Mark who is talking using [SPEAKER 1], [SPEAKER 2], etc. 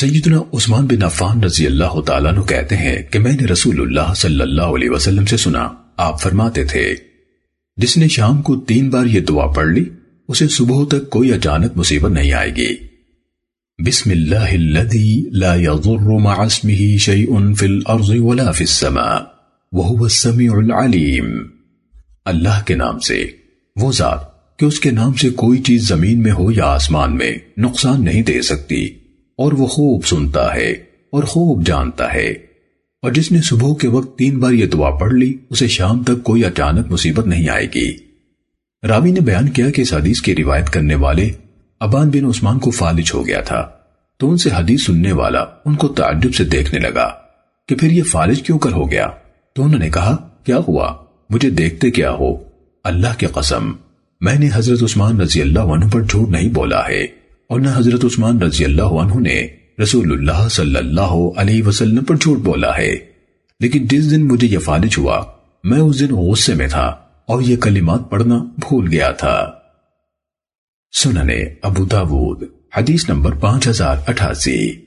[SPEAKER 1] سیدنا عثمان بن عفان رضی اللہ تعالیٰ عنہ کہتے ہیں کہ میں نے رسول اللہ صلی اللہ علیہ وسلم سے سنا، آپ فرماتے تھے، جس نے شام کو تین بار یہ دعا پڑھ لی، اسے صبح تک کوئی اچانک مصیبت نہیں آئے گی۔ بسم اللہ الذي لا يضر مع اسمه شيء في الارض ولا في السماء وهو السميع العليم اللہ کے نام سے، وہ ذات کہ اس کے نام سے کوئی چیز زمین میں ہو یا آسمان میں نقصان نہیں دے سکتی۔ اور وہ خوب سنتا ہے اور خوب جانتا ہے۔ اور جس نے صبح کے وقت تین بار یہ دعا پڑھ لی، اسے شام تک کوئی اچانک مصیبت نہیں آئے گی۔ راوی نے بیان کیا کہ اس حدیث کی روایت کرنے والے ابان بن عثمان کو فالج ہو گیا تھا۔ تو ان سے حدیث سننے والا ان کو تعجب سے دیکھنے لگا کہ پھر یہ فالج کیوں کر ہو گیا۔ تو انہوں نے کہا، کیا ہوا؟ مجھے دیکھتے کیا ہو؟ اللہ کے قسم، میں نے حضرت عثمان رضی اللہ عنہ پر جھوٹ نہیں بولا ہے۔ اور نہ حضرت عثمان رضی اللہ عنہ نے رسول اللہ صلی اللہ علیہ وسلم پر جھوٹ بولا ہے۔ لیکن جس دن مجھے یہ فالج ہوا، میں اس دن غصے میں تھا اور یہ کلمات پڑھنا بھول گیا تھا۔ سننے ابو داود، حدیث نمبر پانچ ہزار اٹھاسی۔